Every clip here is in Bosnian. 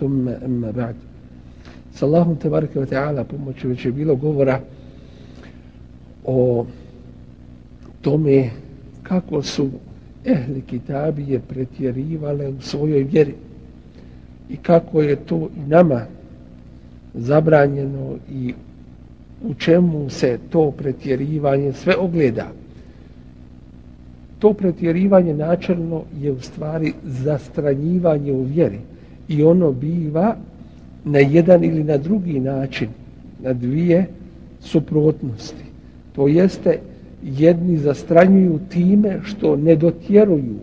ثم أما بعد S Allahom tebareke wa ta'ala pomoću već je bilo govora o tome kako su ehli kitabije pretjerivale u svojoj vjeri i kako je to i nama zabranjeno i u čemu se to pretjerivanje sve ogleda. To pretjerivanje načelno je u stvari zastranjivanje u vjeri i ono biva na jedan ili na drugi način, na dvije suprotnosti. To jeste, jedni zastranjuju time što ne dotjeruju,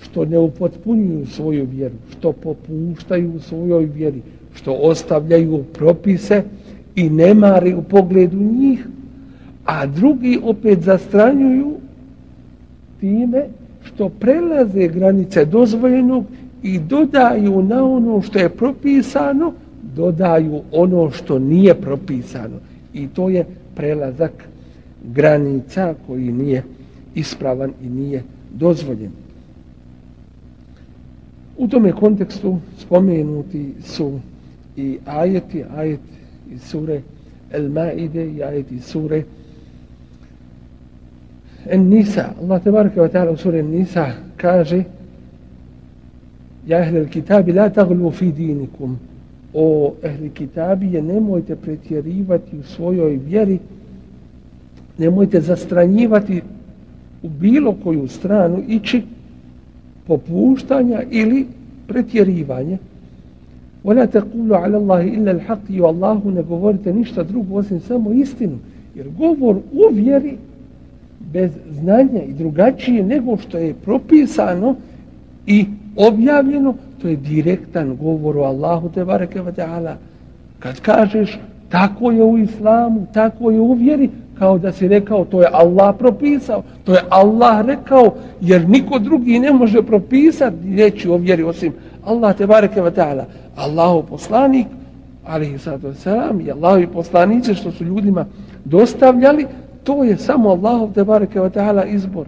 što ne upotpunjuju svoju vjeru, što popuštaju u svojoj vjeri, što ostavljaju propise i ne mari u pogledu njih, a drugi opet zastranjuju time što prelaze granice dozvoljenog i dodaju na ono što je propisano, dodaju ono što nije propisano. I to je prelazak granica koji nije ispravan i nije dozvoljen. U tome kontekstu spomenuti su i ajeti, ajet iz sure El Maide i ajet iz sure En Nisa. Allah tebareke wa ta'ala u sure Nisa kaže Ja ehli kitabi la taglu fi dinikum. O ehli kitabi je nemojte pretjerivati u svojoj vjeri. Nemojte zastranjivati u bilo koju stranu ići popuštanja ili pretjerivanja. Wala taqulu ala Allahi illa al-haq i Allahu ne govorite ništa drugo osim samo istinu. Jer govor u vjeri bez znanja i drugačije nego što je propisano i objavljeno, to je direktan govor o Allahu te bareke ve taala. Kad kažeš tako je u islamu, tako je u vjeri, kao da si rekao to je Allah propisao, to je Allah rekao, jer niko drugi ne može propisati reći o vjeri osim Allah te bareke ve taala. Allahu poslanik ali sada selam i Allahovi poslanice što su ljudima dostavljali, to je samo Allahu te bareke ve taala izbor.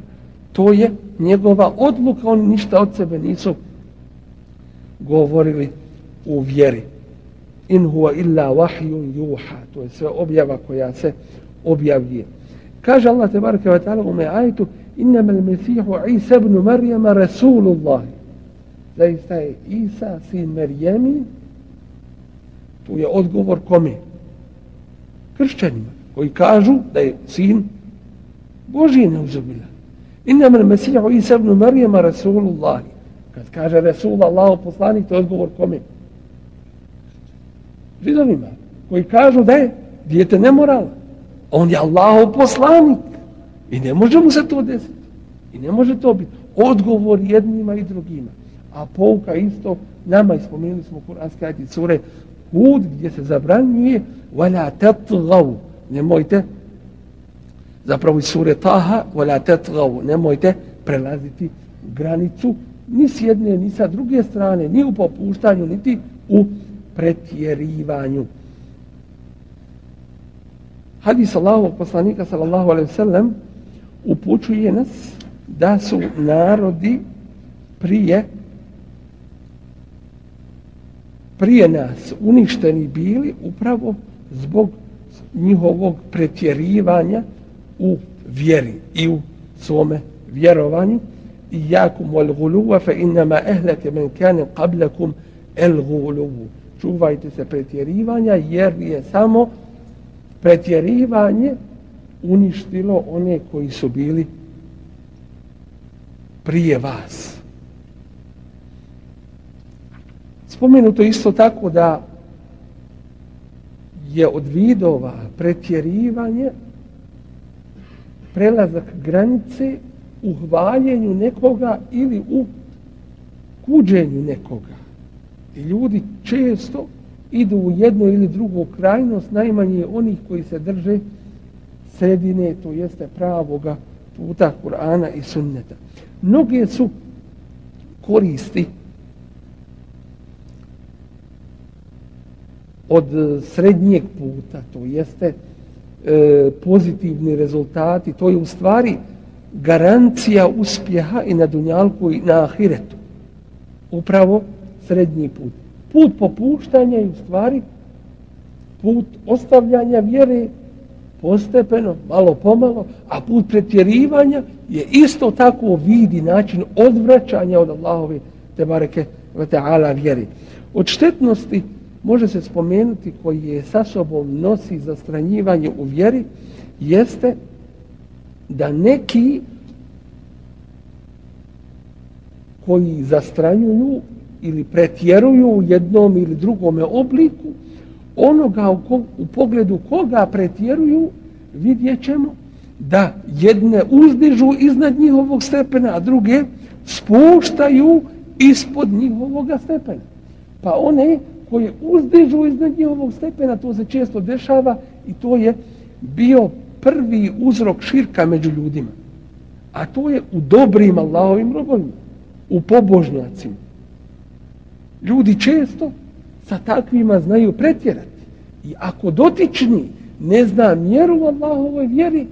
To je njegova odluka, oni ništa od sebe nisu govorili u vjeri. In huwa illa wahyun yuha. To je sve objava koja se objavljuje. Kaže Allah tebareke wa ta'ala u me ajetu innama l-mesihu Isa ibn Marijama Rasulullah. Zaista je Isa sin Marijami. tu je odgovor kome? Kršćanima koji kažu da je sin Božije neuzubila. Innam al Mesihu Isa ibn Marijama Rasulullah. Kad kaže Rasul Allah poslanik, to je odgovor kome? Židovima, koji kažu da je dijete nemoral. On je Allah poslanik. I ne može mu se to desiti. I ne može to biti. Odgovor jednima i drugima. A pouka isto, nama ispomenuli smo kuranske ajti sure Hud, gdje se zabranjuje wala tatgav. Nemojte zapravo iz sure Taha wala tatgav. Nemojte prelaziti granicu ni s jedne, ni sa druge strane, ni u popuštanju, niti u pretjerivanju. Hadis Allahovog poslanika sallallahu alaihi sallam upućuje nas da su narodi prije prije nas uništeni bili upravo zbog njihovog pretjerivanja u vjeri i u svome vjerovanju i wal guluva fa innama ehleke men kane qablakum el guluvu čuvajte se pretjerivanja jer je samo pretjerivanje uništilo one koji su bili prije vas. Spomenuto isto tako da je od vidova pretjerivanje prelazak granice u hvaljenju nekoga ili u kuđenju nekoga. I ljudi često idu u jednu ili drugu krajnost, najmanje onih koji se drže sredine, to jeste pravoga puta Kur'ana i sunneta. Mnoge su koristi od srednjeg puta, to jeste e, pozitivni rezultati, to je u stvari garancija uspjeha i na dunjalku i na ahiretu. Upravo srednji put. Put popuštanja je u stvari put ostavljanja vjere postepeno, malo pomalo, a put pretjerivanja je isto tako vidi način odvraćanja od Allahove te bareke ve taala vjeri. Od štetnosti može se spomenuti koji je sa sobom nosi zastranjivanje u vjeri jeste da neki koji zastranjuju ili pretjeruju u jednom ili drugome obliku, onoga u, ko, u pogledu koga pretjeruju, vidjet ćemo da jedne uzdižu iznad njihovog stepena, a druge spuštaju ispod njihovog stepena. Pa one koje uzdižu iznad njihovog stepena, to se često dešava i to je bio prvi uzrok širka među ljudima. A to je u dobrim Allahovim robovima, u pobožnjacima ljudi često sa takvima znaju pretjerati. I ako dotični ne zna mjeru u Allahovoj vjeri,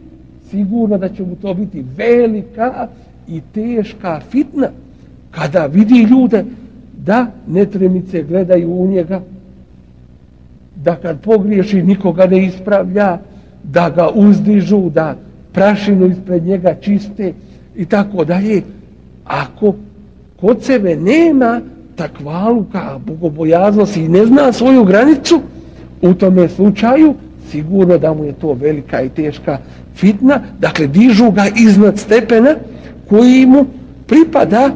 sigurno da će mu to biti velika i teška fitna kada vidi ljude da netremice gledaju u njega, da kad pogriješi nikoga ne ispravlja, da ga uzdižu, da prašinu ispred njega čiste i tako dalje. Ako kod sebe nema takvaluka, bogobojaznosti i ne zna svoju granicu, u tome slučaju sigurno da mu je to velika i teška fitna, dakle dižu ga iznad stepena koji mu pripada,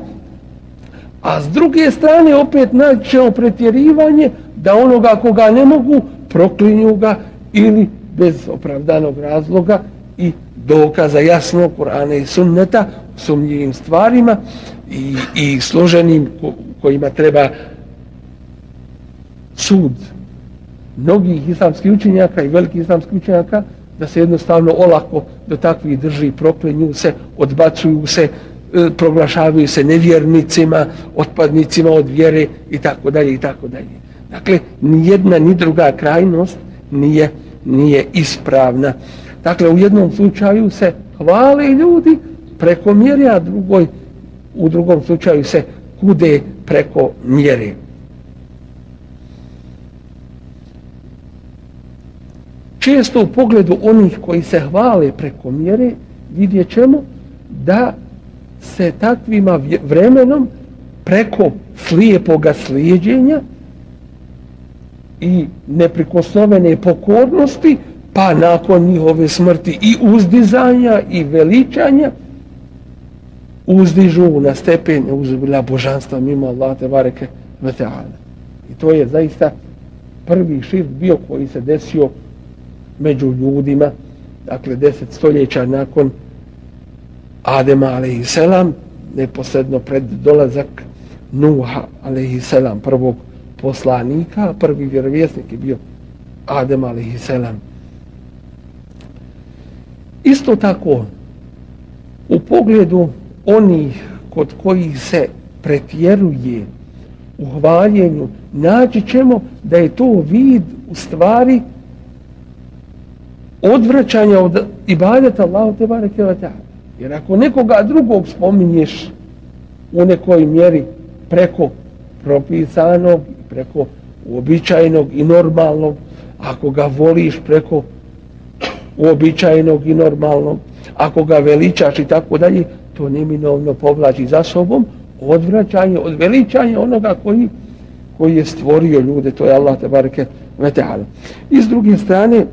a s druge strane opet naćemo pretjerivanje da onoga koga ne mogu proklinju ga ili bez opravdanog razloga i dokaza jasno Kur'ana i sunneta sumnjivim stvarima i, i složenim kojima treba sud mnogih islamskih učenjaka i velikih islamskih učenjaka da se jednostavno olako do takvih drži proklenju se, odbacuju se, E, proglašavaju se nevjernicima, otpadnicima od vjere i tako dalje i tako dalje. Dakle, ni jedna ni druga krajnost nije, nije ispravna. Dakle, u jednom slučaju se hvale ljudi preko mjere, a drugoj, u drugom slučaju se kude preko mjere. Često u pogledu onih koji se hvale preko mjere vidjet ćemo da se takvima vremenom preko slijepoga slijedjenja i neprikosnovene pokornosti pa nakon njihove smrti i uzdizanja i veličanja uzdižu na stepen uzbila božanstva mimo Allah te bareke ve taala. I to je zaista prvi širk bio koji se desio među ljudima, dakle deset stoljeća nakon Adem a.s. neposredno pred dolazak Nuha a.s. prvog poslanika, prvi vjerovjesnik je bio Adem a.s. Isto tako u pogledu onih kod kojih se pretjeruje u hvaljenju, naći ćemo da je to vid u stvari odvraćanja od ibadeta Allahu te bareke ve taala. Jer ako nekoga drugog spominješ u nekoj mjeri preko propisanog, preko uobičajenog i normalnog, ako ga voliš preko uobičajenog i normalnog, ako ga veličaš i tako dalje, to neminovno povlači za sobom odvraćanje od veličanja onoga koji koji je stvorio ljude, to je Allah te bareke ve taala. I s druge strane,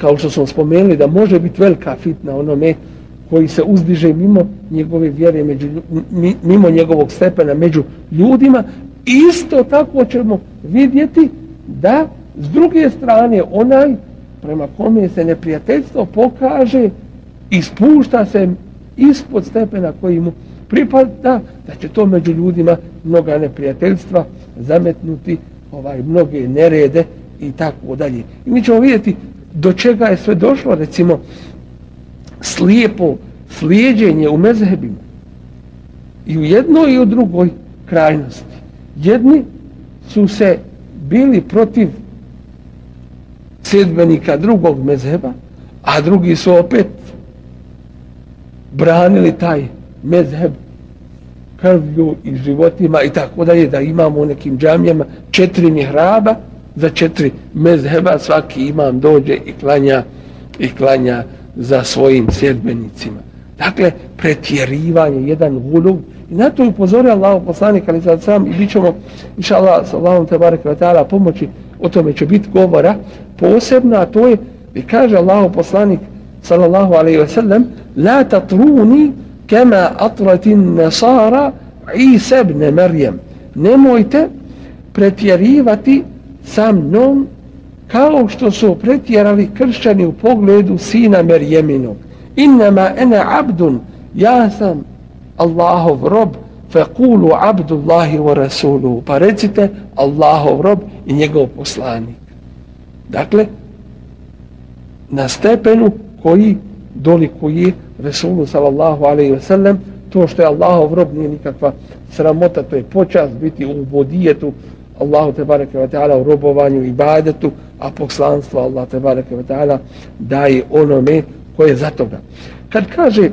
kao što smo spomenuli da može biti velika fitna onome koji se uzdiže mimo njegove vjere među, mimo njegovog stepena među ljudima isto tako ćemo vidjeti da s druge strane onaj prema kome se neprijateljstvo pokaže ispušta se ispod stepena koji mu pripada da će to među ljudima mnoga neprijateljstva zametnuti ovaj mnoge nerede i tako dalje. I mi ćemo vidjeti do čega je sve došlo, recimo, slijepo slijedjenje u mezhebima. I u jednoj i u drugoj krajnosti. Jedni su se bili protiv sedbenika drugog mezheba, a drugi su opet branili taj mezheb krvlju i životima i tako dalje, da imamo u nekim džamijama četiri mihraba, za četiri mezheba svaki imam dođe i klanja i klanja za svojim sjedbenicima. Dakle, pretjerivanje, jedan gulub. I na to upozori Allah poslanik, ali sad sam i bit ćemo, inša Allah, sa Allahom te barek ta'ala pomoći, o tome će biti govora posebno, a to je, i kaže Allah poslanik, sallallahu alaihi ve sellem, la tatruni kema atratin nasara Isa ibn Maryam. Nemojte pretjerivati sa mnom kao što su pretjerali kršćani u pogledu sina Merjeminog. Innama ene abdun, ja sam Allahov rob, fe kulu abdullahi wa rasulu. Pa recite Allahov rob i njegov poslanik. Dakle, na stepenu koji dolikuje Resulu sallallahu alaihi ve sellem, to što je Allahov rob nije nikakva sramota, to je počast biti u bodijetu Allahu te bareke ve taala u robovanju i ibadetu, a poslanstvo Allah te bareke ve taala daje onome ko je za toga. Kad kaže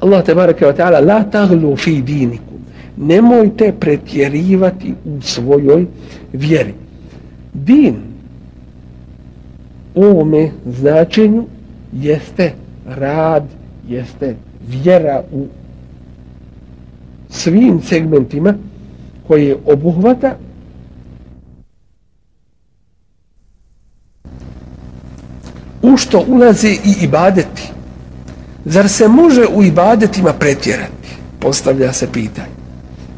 Allah te bareke ve taala la taglu fi dinikum, nemojte pretjerivati u svojoj vjeri. Din u ovome značenju jeste rad, jeste vjera u svim segmentima koje obuhvata u što ulaze i ibadeti. Zar se može u ibadetima pretjerati? Postavlja se pitanje.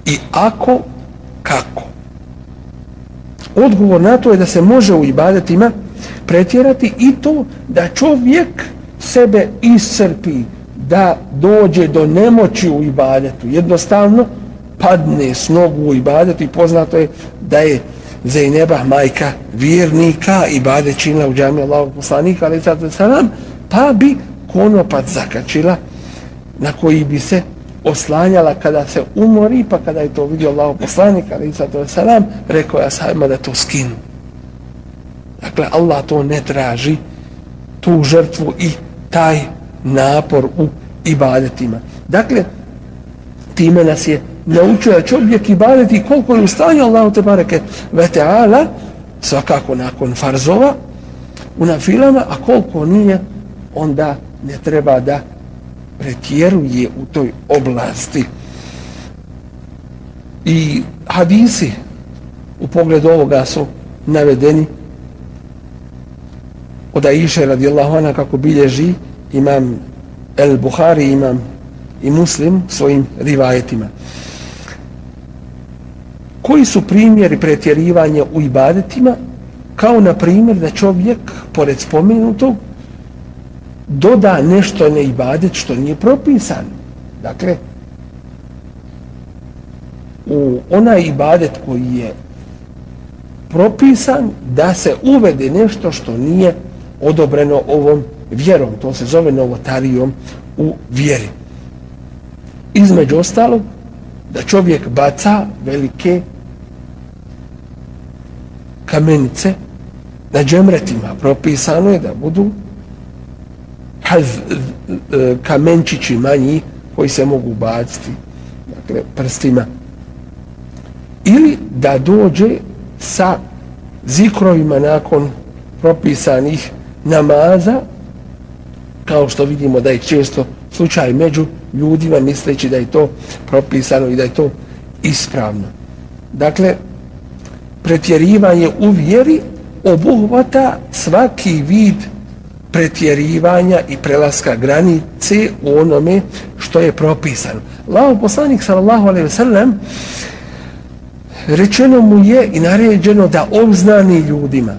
I ako, kako? Odgovor na to je da se može u ibadetima pretjerati i to da čovjek sebe iscrpi, da dođe do nemoći u ibadetu. Jednostavno padne s nogu u ibadetu i poznato je da je Zeyneba, majka vjernika i bade činila u džami Allahog poslanika, ali sada salam, pa bi konopac zakačila na koji bi se oslanjala kada se umori, pa kada je to vidio Allahog poslanika, ali sada salam, rekao je sajma da to skinu. Dakle, Allah to ne traži, tu žrtvu i taj napor u ibadetima. Dakle, time nas je naučio da čovjek ibadeti koliko je u stanju Allahu te bareke ve ta'ala svakako nakon farzova u nafilama, a koliko nije onda ne treba da pretjeruje u toj oblasti. I hadisi u pogledu ovoga su navedeni od Aisha radijallahu anha kako bilježi imam El Buhari imam i muslim svojim rivajetima koji su primjeri pretjerivanja u ibadetima? Kao na primjer da čovjek pored spomenutog doda nešto na ibadet što nije propisano dakle u onaj ibadet koji je propisan da se uvede nešto što nije odobreno ovom vjerom. To se zove novotarijom u vjeri. Između ostalog da čovjek baca velike kamenice na džemretima propisano je da budu haz, e, kamenčići manji koji se mogu baciti dakle, prstima ili da dođe sa zikrovima nakon propisanih namaza kao što vidimo da je često slučaj među ljudima misleći da je to propisano i da je to ispravno. Dakle, pretjerivanje u vjeri obuhvata svaki vid pretjerivanja i prelaska granice u onome što je propisano. Lao poslanik sallallahu alaihi ve sallam rečeno mu je i naređeno da obznani ljudima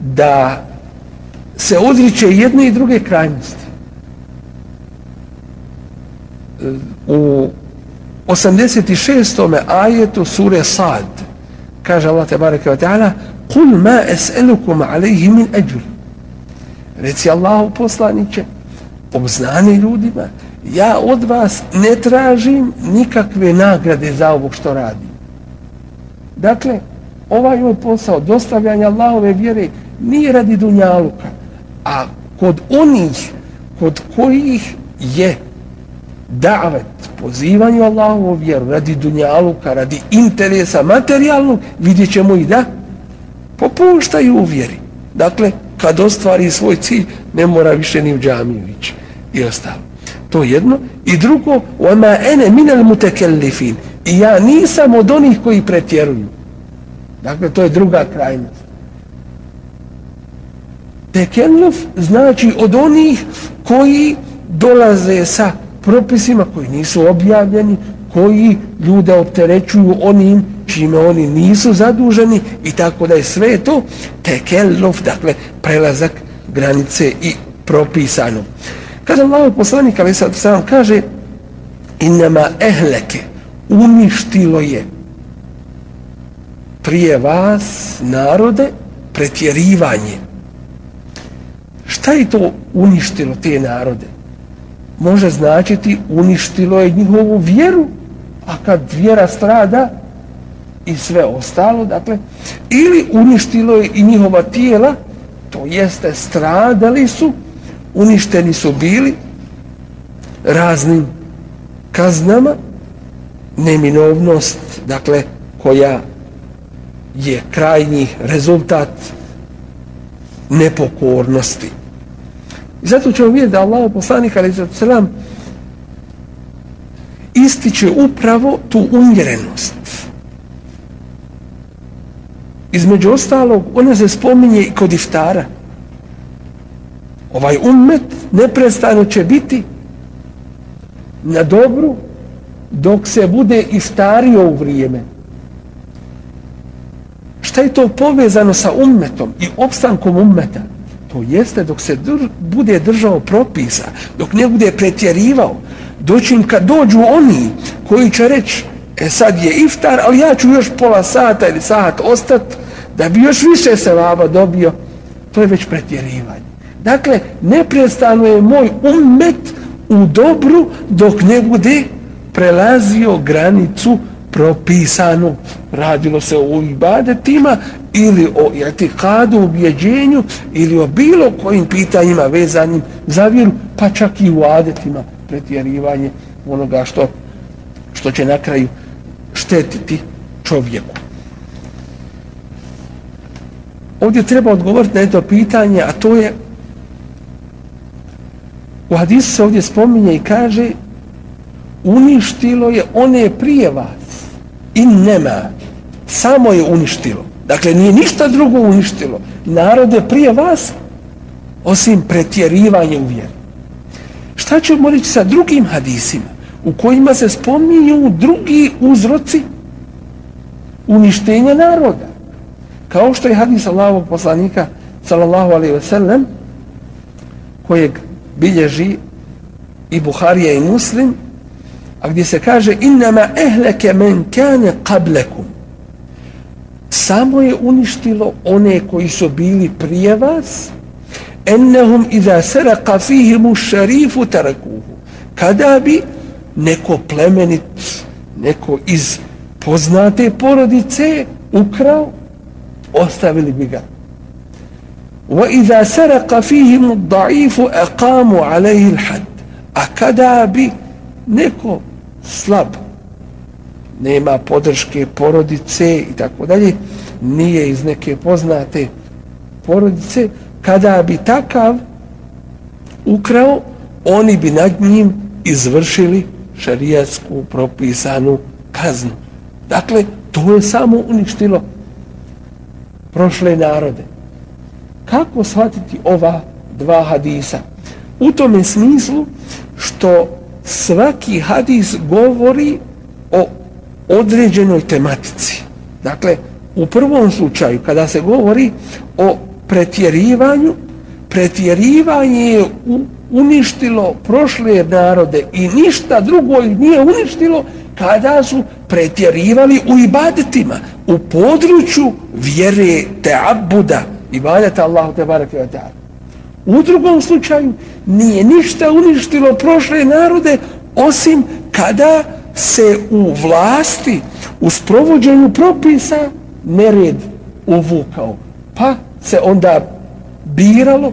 da se odriče jedne i druge krajnosti. U 86. ajetu sure Sad kaže Allah tebareke wa ta'ala Kul ma es'elukum alaihi min ajr Reci Allahu poslaniće obznani ljudima ja od vas ne tražim nikakve nagrade za ovo što radi. Dakle, ovaj moj posao dostavljanja Allahove vjere nije radi dunjaluka, a kod onih kod kojih je davet, pozivanje Allahovu vjeru radi dunjaluka, radi interesa materijalnog, vidjet ćemo i da popuštaju u vjeri. Dakle, kad ostvari svoj cilj, ne mora više ni u džamiju ići i ostalo. To jedno. I drugo, وَمَا أَنَ مِنَ الْمُتَكَلِّفِينَ I ja nisam od onih koji pretjeruju. Dakle, to je druga krajnost. Tekelluf znači od onih koji dolaze sa propisima koji nisu objavljeni, koji ljude opterećuju onim čime oni nisu zaduženi i tako da je sve to tekelluf, dakle prelazak granice i propisano. Kada Allah poslanik ali sad sam kaže inama ehleke uništilo je prije vas narode pretjerivanje. Šta je to uništilo te narode? Može značiti uništilo je njihovu vjeru, a kad vjera strada i sve ostalo, dakle, ili uništilo je i njihova tijela, to jeste stradali su, uništeni su bili raznim kaznama, neminovnost, dakle, koja je krajnji rezultat nepokornosti. I zato ćemo vidjeti da Allah poslanik ali za selam ističe upravo tu umjerenost. Između ostalog, ona se spominje i kod iftara. Ovaj ummet neprestano će biti na dobru dok se bude iftario u vrijeme. Šta je to povezano sa ummetom i opstankom ummeta? To jeste dok se dr bude držao propisa, dok ne bude pretjerivao, doćim kad dođu oni koji će reći, e sad je iftar, ali ja ću još pola sata ili sat ostat, da bi još više se vaba dobio, to je već pretjerivanje. Dakle, neprestano je moj ummet u dobru dok ne bude prelazio granicu propisanu. Radilo se o ibadetima ili o etikadu, ubjeđenju ili o bilo kojim pitanjima vezanim za vjeru, pa čak i u adetima pretjerivanje onoga što, što će na kraju štetiti čovjeku. Ovdje treba odgovoriti na jedno pitanje, a to je U hadisu se ovdje spominje i kaže uništilo je one prije vas i nema samo je uništilo. Dakle nije ništa drugo uništilo. Narode prije vas osim pretjerivanje u vjeru. Šta ćemo reći sa drugim hadisima u kojima se spominju drugi uzroci uništenja naroda? Kao što je hadis Allahovog poslanika sallallahu alaihi ve sellem kojeg bilježi i Buharija i Muslim, a gdje se kaže innama ehleke men kane qablekum. Samo je uništilo one koji su bili prije vas, ennehum iza saraka fihimu šarifu tarakuhu. Kada bi neko plemenit, neko iz poznate porodice ukrao, ostavili bi ga وإذا سرق فيهم الضعيف أقاموا عليه الحد a kada bi neko slab. Nema podrške porodice i tako dalje. Nije iz neke poznate porodice. Kada bi takav ukrao oni bi nad njim izvršili šarijatsku propisanu kaznu. Dakle to je samo uništilo prošle narode. Kako shvatiti ova dva hadisa? U tome smislu što svaki hadis govori o određenoj tematici. Dakle, u prvom slučaju, kada se govori o pretjerivanju, pretjerivanje je uništilo prošle narode i ništa drugo nije uništilo kada su pretjerivali u ibadetima, u području vjere teabuda, ibadeta Allahu te barake wa ta'ala. U drugom slučaju nije ništa uništilo prošle narode osim kada se u vlasti, u sprovođenju propisa nered uvukao. Pa se onda biralo,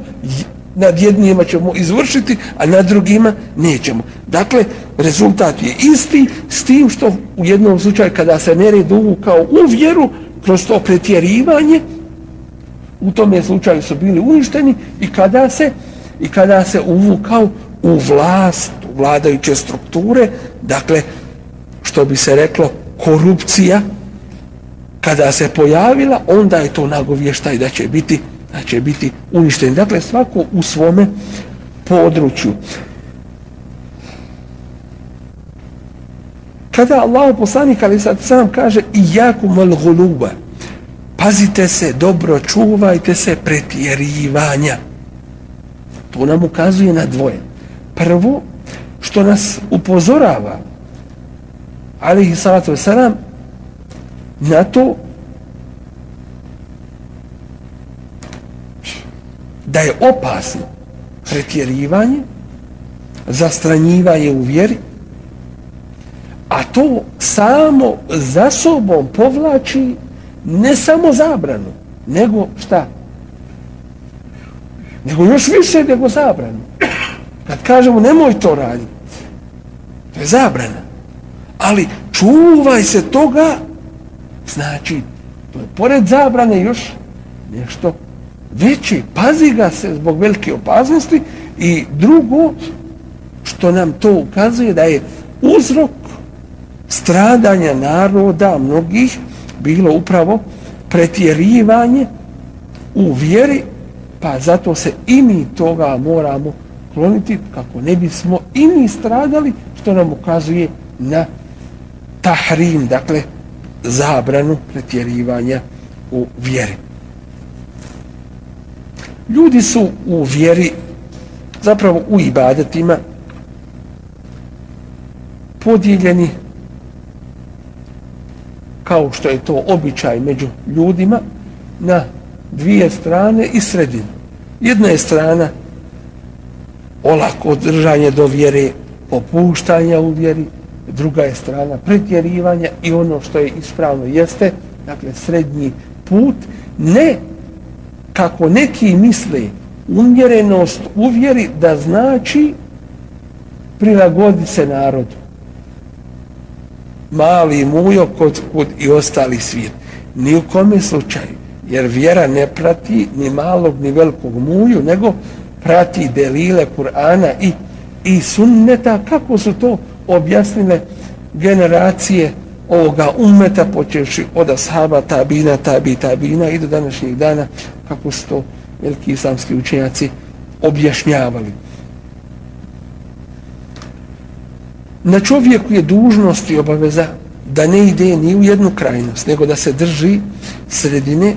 nad jednijima ćemo izvršiti, a nad drugima nećemo. Dakle, rezultat je isti s tim što u jednom slučaju kada se nered uvukao u vjeru, kroz to pretjerivanje, u tome slučaju su bili uništeni i kada se i kada se uvukao u vlast, u vladajuće strukture, dakle, što bi se reklo, korupcija, kada se pojavila, onda je to nagovještaj da će biti, da će biti uništen. Dakle, svako u svome području. Kada Allah poslanik ali sad sam kaže i jakum mal guluba, pazite se, dobro čuvajte se pretjerivanja. To nam ukazuje na dvoje. Prvo, što nas upozorava, alihi salatu wasalam, na to da je opasno pretjerivanje, zastranjivanje u vjeri, a to samo za sobom povlači ne samo zabranu, nego šta? Nego još više nego zabranu. Kad kažemo nemoj to raditi, to je zabrana. Ali čuvaj se toga, znači, to je pored zabrane još nešto veće. Pazi ga se zbog velike opasnosti i drugo, što nam to ukazuje da je uzrok stradanja naroda mnogih bilo upravo pretjerivanje u vjeri, pa zato se i mi toga moramo kloniti kako ne bismo i mi stradali, što nam ukazuje na tahrim, dakle, zabranu pretjerivanja u vjeri. Ljudi su u vjeri, zapravo u ibadetima, podijeljeni kao što je to običaj među ljudima, na dvije strane i sredinu. Jedna je strana olako držanje do vjere, popuštanja u vjeri, druga je strana pretjerivanja i ono što je ispravno jeste, dakle srednji put, ne kako neki misle umjerenost u vjeri da znači prilagoditi se narodu mali mujo kod, kod i ostali svijet. Ni u kome slučaju. Jer vjera ne prati ni malog ni velikog muju, nego prati delile Kur'ana i, i sunneta. Kako su to objasnile generacije ovoga umeta, počeši od ashaba, tabina, tabi, tabina i do današnjih dana, kako su to veliki islamski učenjaci objašnjavali. Na čovjeku je dužnost i obaveza da ne ide ni u jednu krajnost, nego da se drži sredine,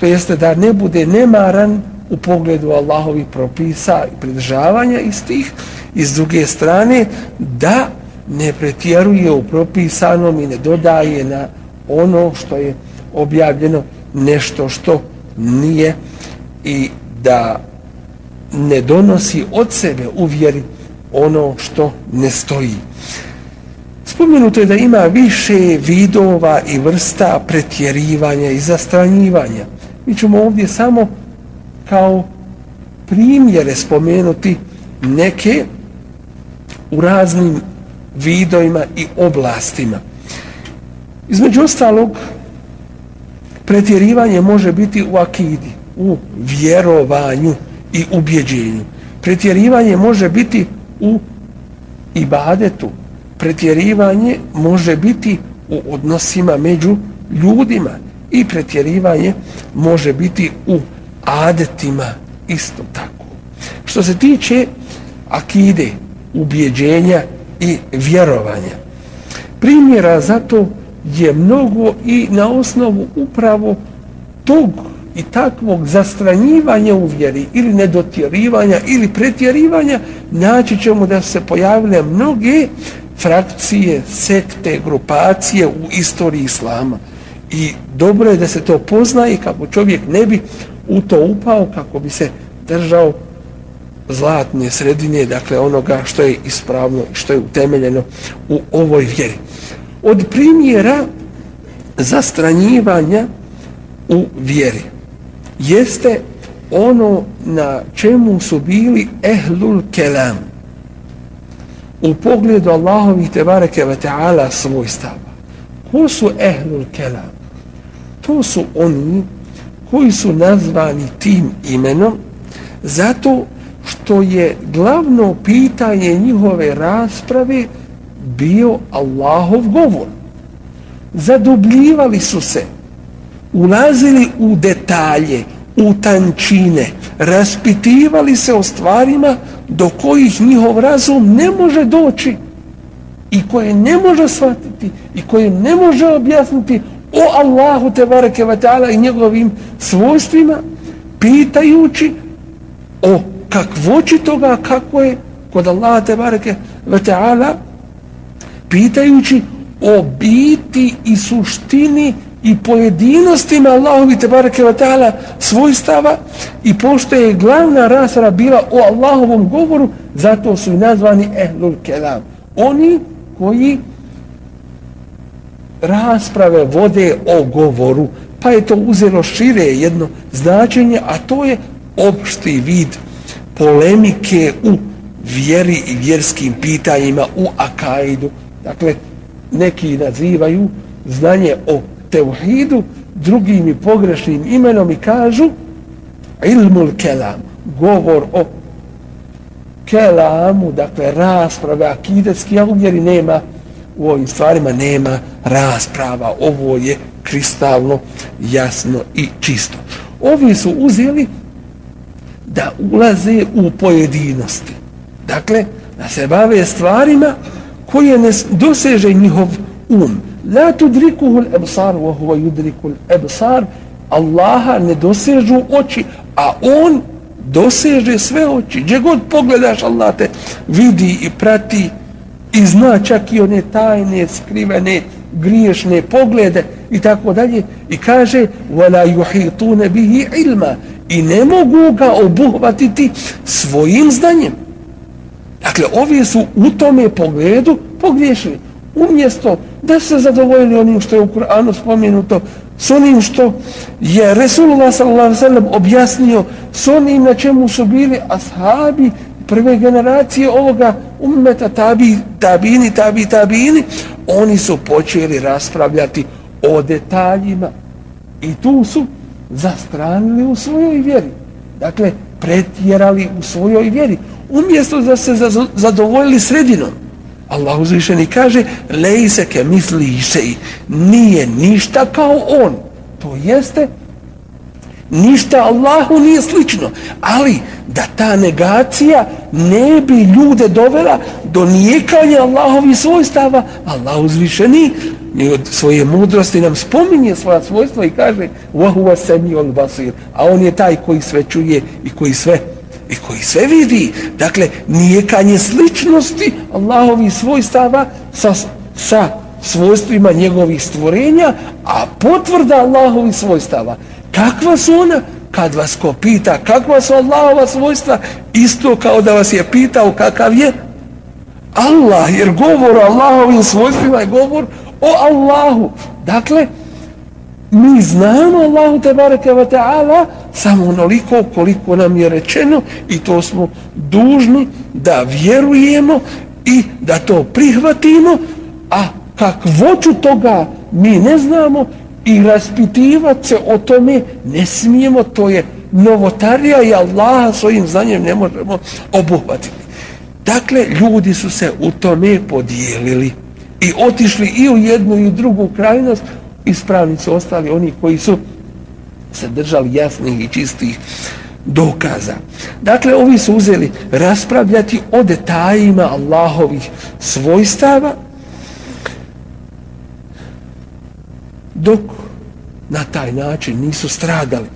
to jeste da ne bude nemaran u pogledu Allahovih propisa i pridržavanja istih, i s druge strane da ne pretjeruje u propisanom i ne dodaje na ono što je objavljeno nešto što nije i da ne donosi od sebe uvjeri ono što ne stoji. Spomenuto je da ima više vidova i vrsta pretjerivanja i zastranjivanja. Mi ćemo ovdje samo kao primjere spomenuti neke u raznim vidovima i oblastima. Između ostalog, pretjerivanje može biti u akidi, u vjerovanju i ubjeđenju. Pretjerivanje može biti u ibadetu. Pretjerivanje može biti u odnosima među ljudima. I pretjerivanje može biti u adetima isto tako. Što se tiče akide, ubjeđenja i vjerovanja, primjera za to je mnogo i na osnovu upravo tog i takvog zastranjivanja u vjeri ili nedotjerivanja ili pretjerivanja naći ćemo da se pojavile mnoge frakcije, sekte, grupacije u istoriji islama. I dobro je da se to poznaje kako čovjek ne bi u to upao, kako bi se držao zlatne sredine, dakle onoga što je ispravno i što je utemeljeno u ovoj vjeri. Od primjera zastranjivanja u vjeri jeste ono na čemu su bili ehlul kelam u pogledu Allahovi tebareke ve ta'ala svojstava. Ko su ehlul kelam? To su oni koji su nazvani tim imenom zato što je glavno pitanje njihove rasprave bio Allahov govor. Zadubljivali su se, ulazili u detalje, u tančine, raspitivali se o stvarima do kojih njihov razum ne može doći i koje ne može shvatiti i koje ne može objasniti o Allahu te bareke ve taala i njegovim svojstvima pitajući o kakvoći toga kako je kod Allaha te bareke ve taala pitajući o biti i suštini i pojedinostima Allahovi te bareke ve taala svojstava i pošto je glavna rasara bila o Allahovom govoru zato su i nazvani ehlul kelam oni koji rasprave vode o govoru, pa je to uzelo šire jedno značenje, a to je opšti vid polemike u vjeri i vjerskim pitanjima u akaidu. Dakle, neki nazivaju znanje o teuhidu drugim i pogrešnim imenom i kažu ilmul kelam, govor o kelamu, dakle rasprave akidetski, a u nema u ovim stvarima nema rasprava. Ovo je kristalno, jasno i čisto. Ovi su uzeli da ulaze u pojedinosti. Dakle, da se bave stvarima koje ne doseže njihov um. La tudrikuhu l'ebsar, wa huwa yudriku l'ebsar. Allaha ne dosežu oči, a on doseže sve oči. Gdje god pogledaš, Allah te vidi i prati i zna čak i one tajne, skrivene, griješne poglede i tako dalje i kaže wala يُحِيطُونَ bihi ilma i ne mogu ga obuhvatiti svojim znanjem dakle ovi su u tome pogledu pogriješili umjesto da se zadovoljili onim što je u Kur'anu spomenuto s onim što je Resulullah sallallahu objasnio s onim na čemu su bili ashabi prve generacije ovoga ummeta tabi, tabini, tabi, tabini, oni su počeli raspravljati o detaljima i tu su zastranili u svojoj vjeri. Dakle, pretjerali u svojoj vjeri. Umjesto da se zadovoljili sredinom. Allah uzvišeni kaže, lej se ke misli se nije ništa kao on. To jeste ništa Allahu nije slično, ali da ta negacija ne bi ljude dovela do nijekanja Allahovi svojstava, Allah uzvišeni od svoje mudrosti nam spominje svoja svojstva i kaže وَهُوَ سَمِيُ الْبَصِيرُ a on je taj koji sve čuje i koji sve i koji sve vidi. Dakle, nijekanje sličnosti Allahovi svojstava sa, sa svojstvima njegovih stvorenja, a potvrda Allahovi svojstava. Kakva su ona? Kad vas ko pita kakva su Allahova svojstva, isto kao da vas je pitao kakav je Allah, jer govor o Allahovim svojstvima je govor o Allahu. Dakle, mi znamo Allahu te bareke wa ta'ala samo onoliko koliko nam je rečeno i to smo dužni da vjerujemo i da to prihvatimo, a kakvoću toga mi ne znamo i raspitivati se o tome ne smijemo, to je novotarija i Allaha svojim znanjem ne možemo obuhvatiti. Dakle, ljudi su se u tome podijelili i otišli i u jednu i u drugu krajnost, ispravni su ostali oni koji su se držali jasnih i čistih dokaza. Dakle, ovi su uzeli raspravljati o detajima Allahovih svojstava, dok na taj način nisu stradali.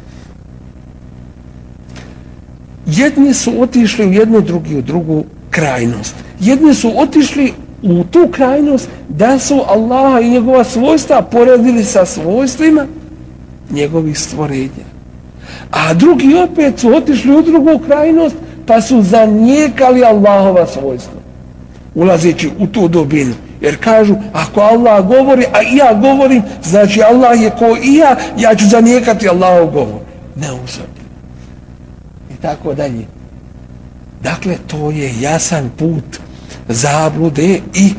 Jedni su otišli u jednu, drugi u drugu krajnost. Jedni su otišli u tu krajnost da su Allaha i njegova svojstva poredili sa svojstvima njegovih stvorenja. A drugi opet su otišli u drugu krajnost pa su zanijekali Allahova svojstva. Ulazeći u tu dobinu. Jer kažu, ako Allah govori, a ja govorim, znači Allah je ko i ja, ja ću zanijekati Allahov govor. Ne uzavljaju. I tako dalje. Dakle, to je jasan put zablude i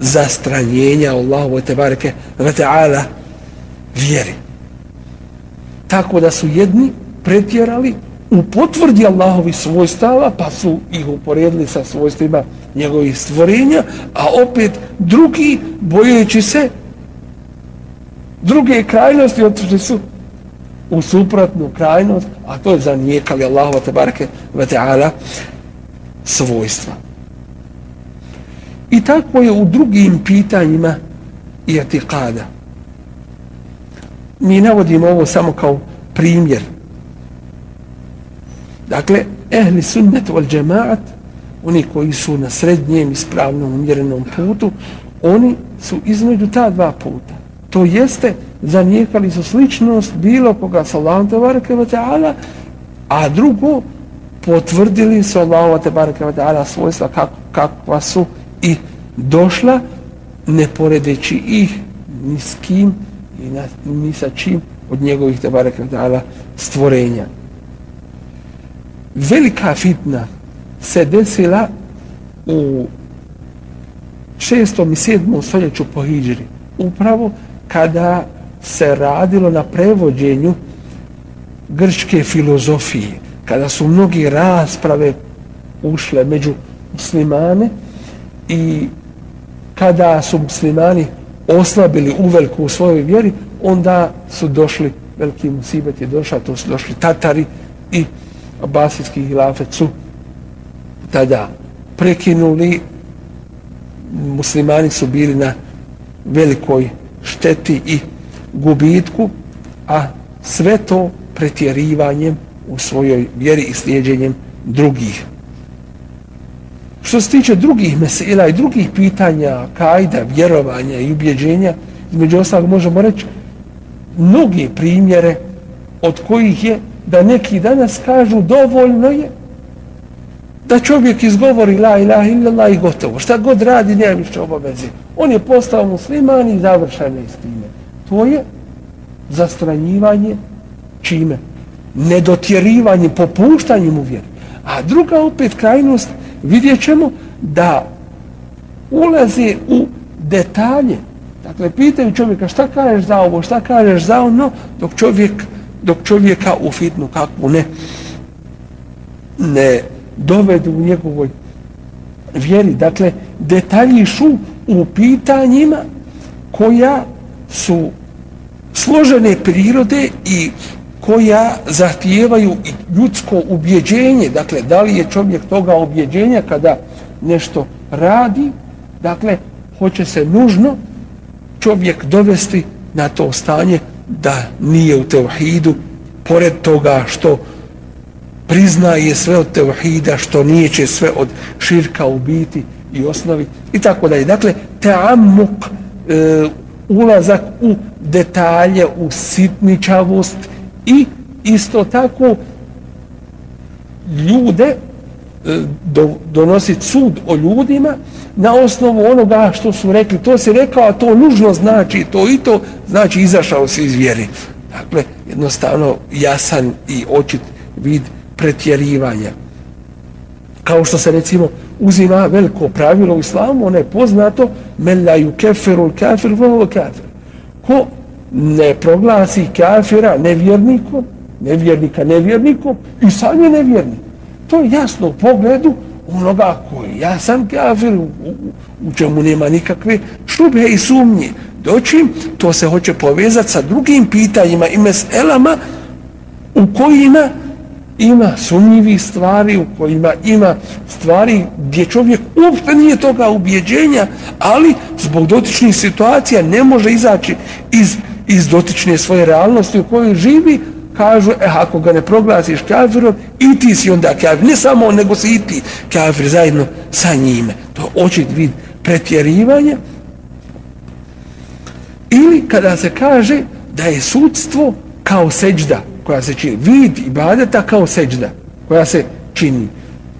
zastranjenja Allahu te bareke ve taala vjeri. Tako da su jedni pretjerali u potvrdi Allahovi svojstava, pa su ih uporedili sa svojstvima njegovih stvorenja, a opet drugi, bojeći se druge krajnosti, otišli su u suprotnu krajnost, a to je zanijekali Allahova tabarke ve ta'ala svojstva. I tako je u drugim pitanjima i etikada. Mi navodimo ovo samo kao primjer. Dakle, ehli sunnet wal džemaat, oni koji su na srednjem ispravnom umjerenom putu, oni su između ta dva puta. To jeste, zanijekali su sličnost bilo koga sa Allahom tabaraka wa ta'ala, a drugo, potvrdili su Allahom tabaraka wa ta'ala svojstva kak, kakva su i došla ne poredeći ih ni s kim i na, ni sa čim od njegovih tabaraka kretala stvorenja. Velika fitna se desila u šestom i sedmom stoljeću po Hidžri. Upravo kada se radilo na prevođenju grčke filozofije kada su mnogi rasprave ušle među muslimane i kada su muslimani oslabili uveliko u svojoj vjeri, onda su došli, veliki musibet je došao, to su došli Tatari i Abasijski hilafet su tada prekinuli, muslimani su bili na velikoj šteti i gubitku, a sve to pretjerivanjem u svojoj vjeri i slijedjenjem drugih. Što se tiče drugih mesela i drugih pitanja, kajda, vjerovanja i ubjeđenja, između ostalog možemo reći mnogi primjere od kojih je da neki danas kažu dovoljno je da čovjek izgovori la ilaha illallah i gotovo. Šta god radi, nema više obaveze. On je postao musliman i završan je s time. To je zastranjivanje čime? nedotjerivanje, popuštanje mu vjeri. A druga opet krajnost, vidjet ćemo da ulaze u detalje. Dakle, pitaju čovjeka šta kažeš za ovo, šta kažeš za ono, dok čovjek dok čovjeka u fitnu kakvu ne ne dovedu u njegovoj vjeri. Dakle, detaljišu u pitanjima koja su složene prirode i koja zahtijevaju ljudsko ubjeđenje, dakle, da li je čovjek toga ubjeđenja kada nešto radi, dakle, hoće se nužno čovjek dovesti na to stanje da nije u tevhidu, pored toga što priznaje sve od tevhida, što nije će sve od širka ubiti i osnovi i tako dalje. Dakle, teamuk, e, ulazak u detalje, u sitničavost, i isto tako ljude e, do, donositi sud o ljudima na osnovu onoga što su rekli to se rekao, a to nužno znači to i to znači izašao se iz vjeri dakle, jednostavno jasan i očit vid pretjerivanja. Kao što se recimo uzima veliko pravilo u islamu, ono je poznato melaju keferul kafir vovo kafir. Ko ne proglasi kafira nevjernikom, nevjernika nevjernikom i sam je nevjernik. To je jasno u pogledu onoga koji ja sam kafir, u, u, u čemu nema nikakve šube i sumnje. Doći, to se hoće povezati sa drugim pitanjima i meselama u kojima ima sumnjivi stvari, u kojima ima stvari gdje čovjek uopšte nije toga ubjeđenja, ali zbog dotičnih situacija ne može izaći iz, iz dotične svoje realnosti u kojoj živi, kažu, eh, ako ga ne proglasiš kafirom, i ti si onda kafir. Ne samo on, nego si i ti kafir zajedno sa njime. To je očit vid pretjerivanja. Ili kada se kaže da je sudstvo kao seđda koja se čini, vid ibadeta kao seđda koja se čini.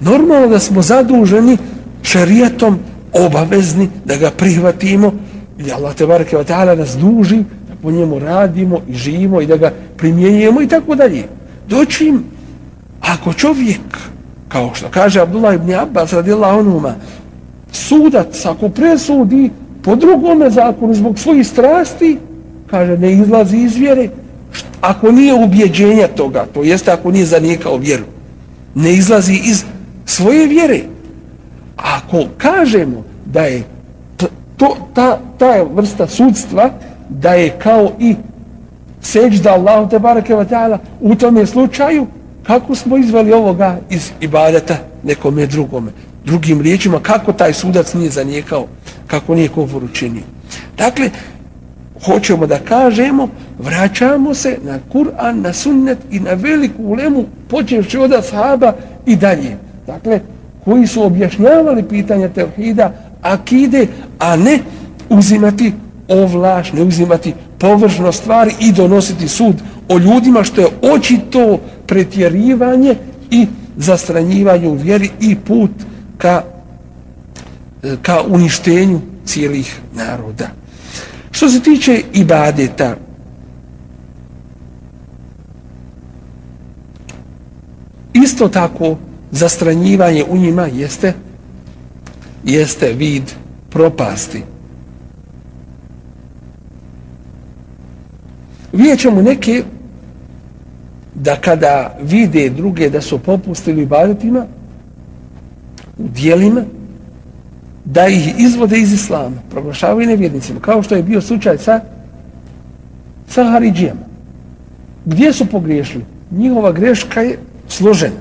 Normalno da smo zaduženi šarijetom obavezni da ga prihvatimo i Allah te barake wa ta'ala nas duži da po njemu radimo i živimo i da ga primjenjujemo i tako dalje. Doćim, ako čovjek, kao što kaže Abdullah ibn Abbas radijallahu anhuma, sudac ako presudi po drugome zakonu zbog svojih strasti, kaže ne izlazi iz vjere, ako nije ubjeđenja toga, to jeste ako nije zanijekao vjeru, ne izlazi iz svoje vjere. Ako kažemo da je to, ta, ta vrsta sudstva, da je kao i seđda Allahu te barake wa ta'ala u tome slučaju, kako smo izveli ovoga iz ibadeta nekome drugome? Drugim riječima, kako taj sudac nije zanijekao, kako nije kofor učinio. Dakle, hoćemo da kažemo, vraćamo se na Kur'an, na sunnet i na veliku ulemu, počevši od ashaba i dalje. Dakle, koji su objašnjavali pitanja tevhida, akide, a ne uzimati ovlaš, ne uzimati površno stvari i donositi sud o ljudima, što je očito pretjerivanje i zastranjivanje u vjeri i put ka, ka uništenju cijelih naroda. Što se tiče ibadeta, isto tako zastranjivanje u njima jeste jeste vid propasti. Vidjet ćemo neke da kada vide druge da su popustili ibadetima u dijelima, da ih izvode iz islama, proglašavaju nevjernicima, kao što je bio slučaj sa, sa Haridžijama. Gdje su pogriješili? Njihova greška je složena.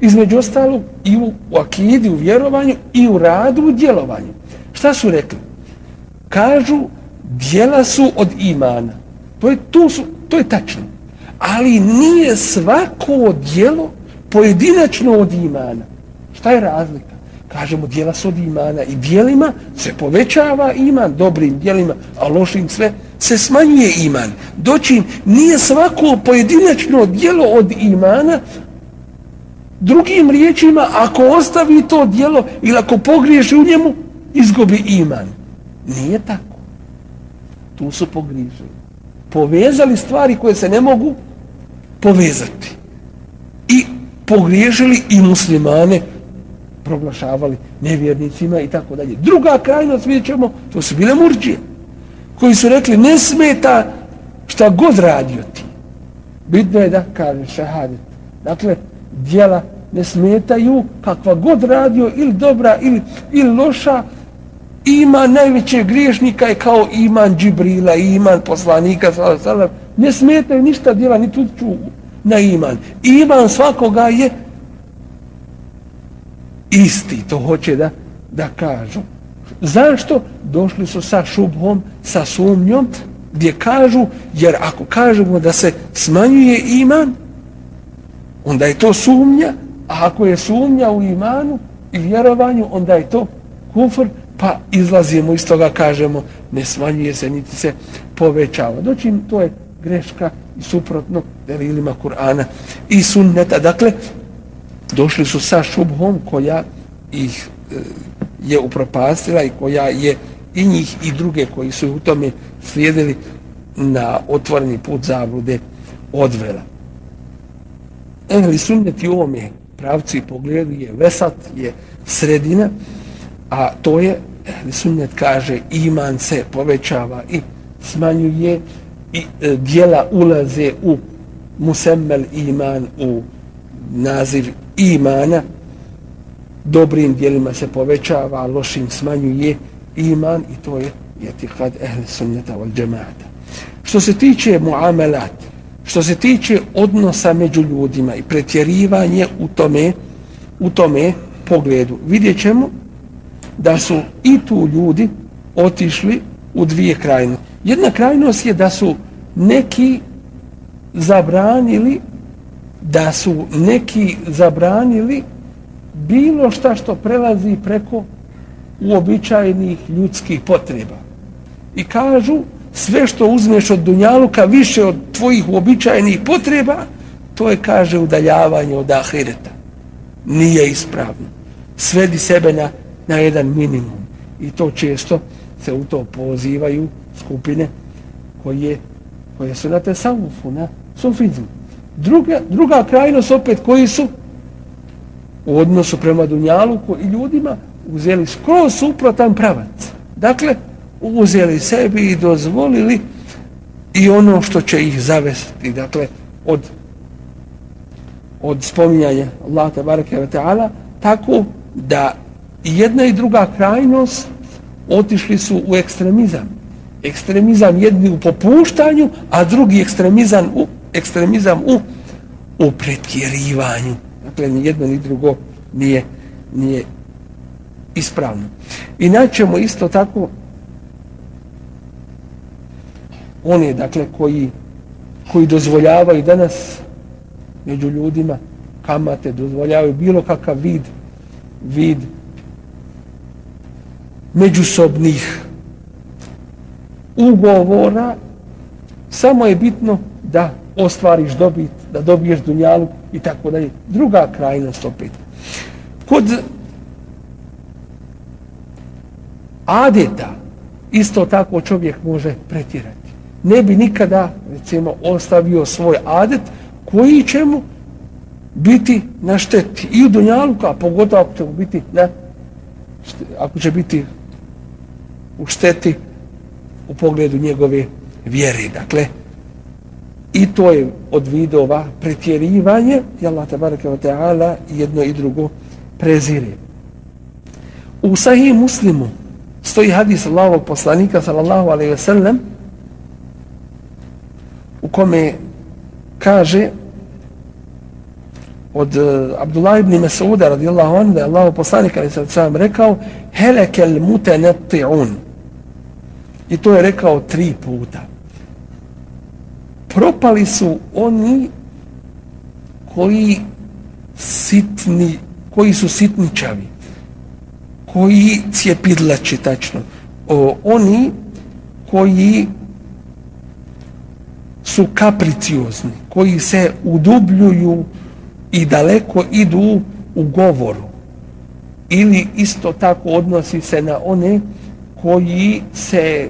Između ostalog i u, u akidi, u vjerovanju i u radu, u djelovanju. Šta su rekli? Kažu, djela su od imana. To je, to su, to je tačno. Ali nije svako djelo pojedinačno od imana. Šta je razlika? Kažemo dijela su od imana i dijelima se povećava iman dobrim dijelima, a lošim sve se smanjuje iman. Doći nije svako pojedinačno dijelo od imana drugim riječima ako ostavi to dijelo ili ako pogriješi u njemu izgubi iman. Nije tako. Tu su pogriješili. Povezali stvari koje se ne mogu povezati. I pogriješili i muslimane proglašavali nevjernicima i tako dalje. Druga krajnost vidjet ćemo, to su bile murđije, koji su rekli ne smeta šta god radio ti. Bitno je da kaže šahadet. Dakle, dijela ne smetaju kakva god radio ili dobra ili, ili loša ima najvećeg griješnika je kao iman Džibrila iman poslanika ne smetaju ništa dijela ni tuču na iman iman svakoga je isti, to hoće da, da kažu. Zašto? Došli su sa šubhom, sa sumnjom, gdje kažu, jer ako kažemo da se smanjuje iman, onda je to sumnja, a ako je sumnja u imanu i vjerovanju, onda je to kufr, pa izlazimo iz toga, kažemo, ne smanjuje se, niti se povećava. Doći to je greška i suprotno delilima Kur'ana i sunneta. Dakle, došli su sa šubhom koja ih e, je upropastila i koja je i njih i druge koji su u tome slijedili na otvoreni put zablude odvela. Ehli sunnet i ovome pravci i pogledu je vesat, je sredina, a to je, ehli sunnet kaže, iman se povećava i smanjuje i e, dijela ulaze u musemmel iman, u naziv imana, dobrim dijelima se povećava, lošim smanjuje iman i to je etikad ehli sunneta wal džemata. Što se tiče muamelat, što se tiče odnosa među ljudima i pretjerivanje u tome, u tome pogledu, vidjet ćemo da su i tu ljudi otišli u dvije krajnosti. Jedna krajnost je da su neki zabranili da su neki zabranili bilo šta što prelazi preko uobičajenih ljudskih potreba. I kažu, sve što uzmeš od dunjaluka više od tvojih uobičajenih potreba, to je, kaže, udaljavanje od ahireta. Nije ispravno. Svedi sebe na, na jedan minimum. I to često se u to pozivaju skupine koje, koje su na te samufu, na sufizmu. Druga, druga krajnost opet koji su u odnosu prema Dunjaluku i ljudima uzeli skroz suprotan pravac. Dakle, uzeli sebi i dozvolili i ono što će ih zavesti. Dakle, od od spominjanja Allah tabaraka wa ta'ala tako da jedna i druga krajnost otišli su u ekstremizam. Ekstremizam jedni u popuštanju, a drugi ekstremizam u, ekstremizam u, u pretjerivanju. Dakle, ni jedno ni drugo nije, nije ispravno. I naćemo isto tako one, dakle, koji, koji dozvoljavaju danas među ljudima kamate, dozvoljavaju bilo kakav vid, vid međusobnih ugovora, samo je bitno da ostvariš dobit, da dobiješ dunjalu i tako dalje. Druga krajnost opet. Kod adeta isto tako čovjek može pretjerati. Ne bi nikada, recimo, ostavio svoj adet koji će mu biti na šteti i u dunjaluku, a pogotovo ako će biti na ako će biti u šteti u pogledu njegove vjere. Dakle, i to je od vidova pretjerivanje i Allah tabaraka wa ta'ala jedno i drugo prezire. U sahih muslimu stoji hadis Allahovog poslanika sallallahu alaihi wa sallam u kome kaže od uh, Abdullah ibn Mas'uda radijallahu anhu da je Allahov poslanik alaihi wa sallam rekao helekel mutenetti'un i to je rekao tri puta propali su oni koji sitni koji su sitničavi koji cjepidlači, tačno o, oni koji su kapriciozni koji se udubljuju i daleko idu u govoru. Ili isto tako odnosi se na one koji se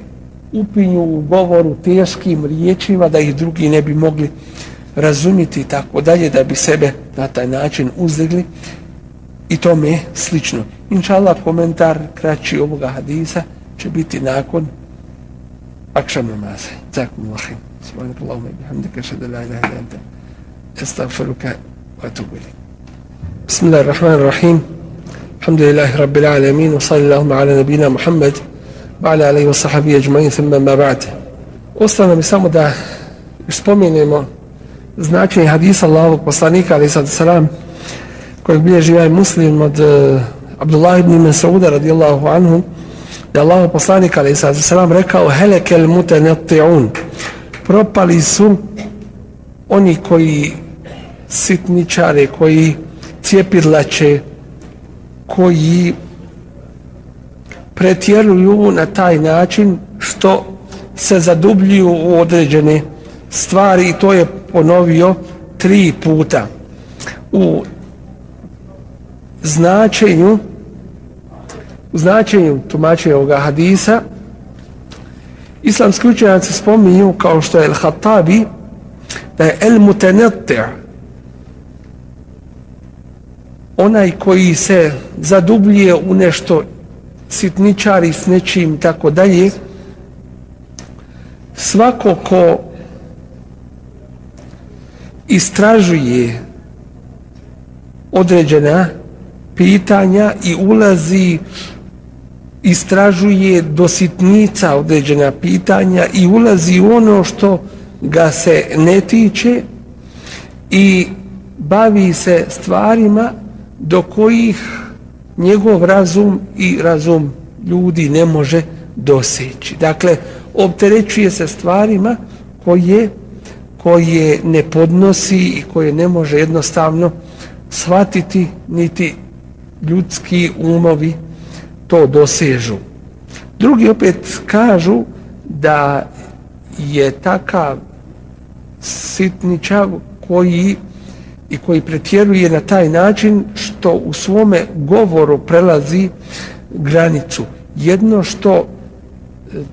upinju u govoru teškim riječima da ih drugi ne bi mogli razumjeti tako dalje da bi sebe na taj način uzdigli i tome slično. Inša Allah, komentar kraći ovoga hadisa će biti nakon akšam namaza. Zakum lahim. Subhanak Allahuma i bihamdika šada la ilaha ila anta. Estagfiruka wa atubu ilik. Bismillahirrahmanirrahim. Alhamdulillahi rabbil alamin. Wa sallallahu ala nabina Muhammed. Bala ala alaihi wa sahabi ajma'in. Thumma ma ba'd. Ostalo mi samo da spomenemo značenje hadisa Allahovog poslanika, ali sad salam, kojeg bilježi ovaj muslim od uh, Abdullah ibn Mas'uda radijallahu anhu da Allahov poslanik ali sa salam rekao helekel mutanatti'un propali su oni koji sitničare koji cijepidlače koji pretjeruju na taj način što se zadubljuju u određene stvari i to je ponovio tri puta. U značenju u značenju tumačenja ovoga hadisa islamski učenjaci spominju kao što je El-Hattabi da je El-Mutenetir onaj koji se zadubljuje u nešto sitničari s nečim tako dalje. Svako ko istražuje određena pitanja i ulazi istražuje do sitnica određena pitanja i ulazi u ono što ga se ne tiče i bavi se stvarima do kojih njegov razum i razum ljudi ne može doseći. Dakle, opterećuje se stvarima koje, koje ne podnosi i koje ne može jednostavno shvatiti niti ljudski umovi to dosežu. Drugi opet kažu da je takav sitničav koji i koji pretjeruje na taj način što u svome govoru prelazi granicu. Jedno što e,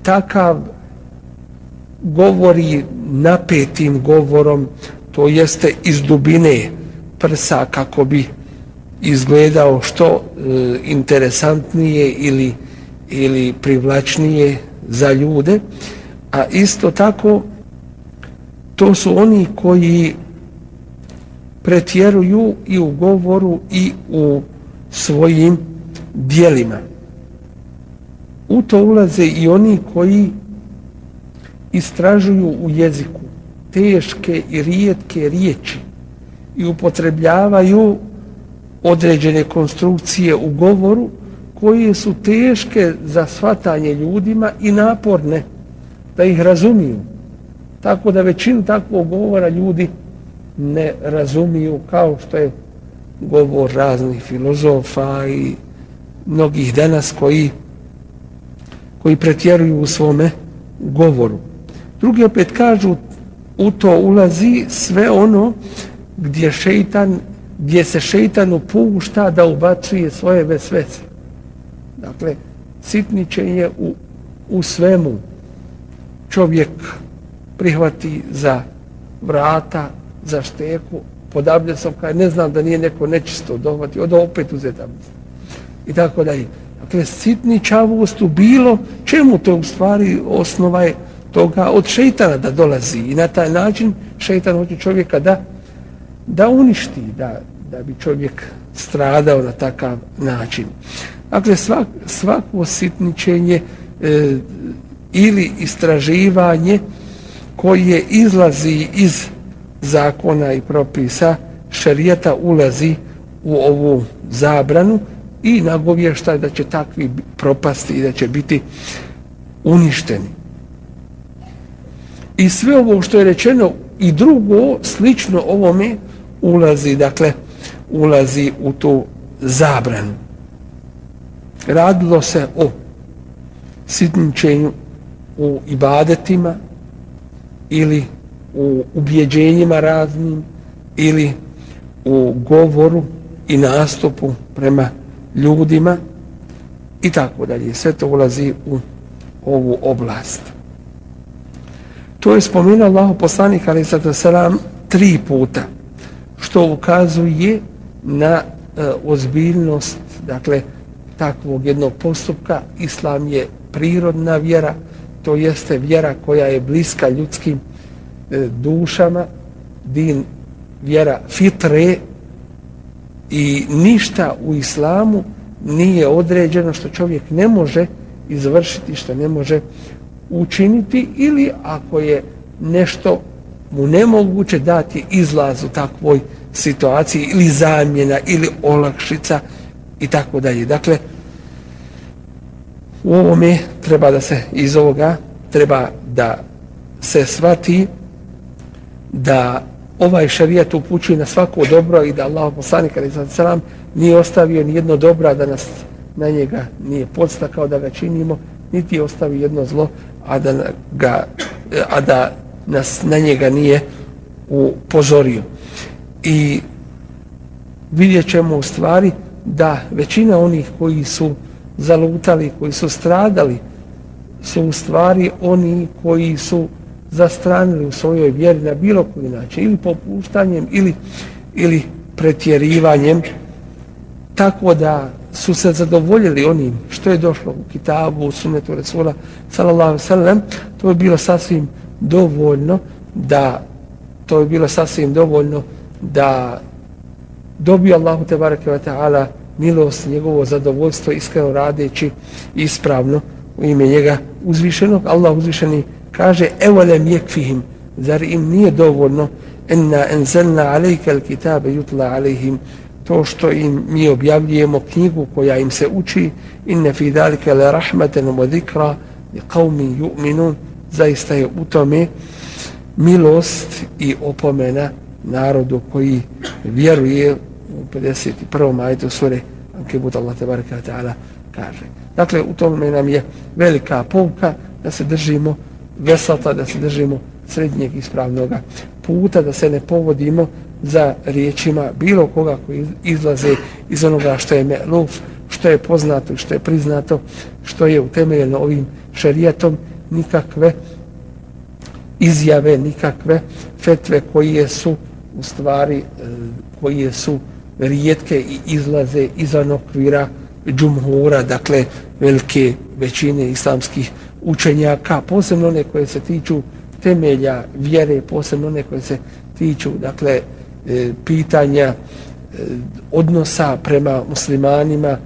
takav govori napetim govorom, to jeste iz dubine prsa kako bi izgledao što e, interesantnije ili, ili privlačnije za ljude, a isto tako to su oni koji pretjeruju i u govoru i u svojim dijelima. U to ulaze i oni koji istražuju u jeziku teške i rijetke riječi i upotrebljavaju određene konstrukcije u govoru koje su teške za shvatanje ljudima i naporne da ih razumiju. Tako da većinu takvog govora ljudi ne razumiju kao što je govor raznih filozofa i mnogih danas koji koji pretjeruju u svome govoru. Drugi opet kažu u to ulazi sve ono gdje šeitan gdje se šeitan upušta da ubacuje svoje vesvese. Dakle, sitničenje u, u svemu čovjek prihvati za vrata, za šteku, podablja sam kaj, ne znam da nije neko nečisto dohvati, od opet uzeta I tako dalje. Dakle, sitničavost u bilo, čemu to u stvari osnova je toga od šeitana da dolazi i na taj način šeitan hoće čovjeka da da uništi, da, da bi čovjek stradao na takav način. Dakle, svak, svako sitničenje e, ili istraživanje koje izlazi iz zakona i propisa šerijeta ulazi u ovu zabranu i nagovješta da će takvi propasti i da će biti uništeni. I sve ovo što je rečeno i drugo slično ovome ulazi, dakle, ulazi u tu zabranu. Radilo se o sitničenju u ibadetima ili u ubjeđenjima raznim ili u govoru i nastupu prema ljudima i tako dalje. Sve to ulazi u ovu oblast. To je spomenuo Allah poslanik ali sada selam tri puta što ukazuje na e, ozbiljnost dakle takvog jednog postupka islam je prirodna vjera to jeste vjera koja je bliska ljudskim e, E, dušama din vjera fitre i ništa u islamu nije određeno što čovjek ne može izvršiti što ne može učiniti ili ako je nešto mu nemoguće dati izlaz u takvoj situaciji ili zamjena ili olakšica i tako dalje. Dakle, u ovome treba da se iz ovoga treba da se svati da ovaj šarijat upućuje na svako dobro i da Allah poslanik ali sad salam nije ostavio ni jedno dobro da nas na njega nije podstakao da ga činimo niti je ostavio jedno zlo a da, ga, a da nas na njega nije upozorio. I vidjet ćemo u stvari da većina onih koji su zalutali, koji su stradali, su u stvari oni koji su zastranili u svojoj vjeri na bilo koji način, ili popuštanjem, ili, ili pretjerivanjem, tako da su se zadovoljili onim što je došlo u kitabu, u sunetu Resula, sallallahu sallam, to je bilo sasvim dovoljno da to je bilo sasvim dovoljno da dobije Allahu te bareke ve taala milost njegovo zadovoljstvo iskreno radeći ispravno u ime njega uzvišenog Allah uzvišeni kaže evolem jekfihim, zar im nije dovoljno enna enzelna alejka alkitaba yutla alejhim to što im mi objavljujemo knjigu koja im se uči inne fi dalike le rahmeten wa zikra li qavmi yu'minun zaista je u tome milost i opomena narodu koji vjeruje u 51. majtu sure Ankebut Allah tabaraka ta'ala kaže. Dakle, u tome nam je velika pouka da se držimo vesata, da se držimo srednjeg ispravnog puta, da se ne povodimo za riječima bilo koga koji izlaze iz onoga što je meluf, što je poznato, što je priznato, što je utemeljeno ovim šerijatom, nikakve izjave, nikakve fetve koje su u stvari e, koje su rijetke i izlaze izvan okvira džumhura, dakle velike većine islamskih učenjaka, posebno one koje se tiču temelja vjere, posebno one koje se tiču dakle e, pitanja e, odnosa prema muslimanima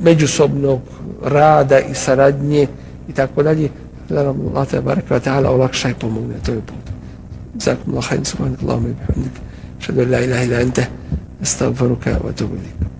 međusobnog rada i saradnje i tako dalje da nam Allah te baraka wa ta'ala olakša i pomogne to je put. Zakum Allah, subhanahu wa ta'ala, šadu la ilaha ila ente, استغفرك واتوب اليك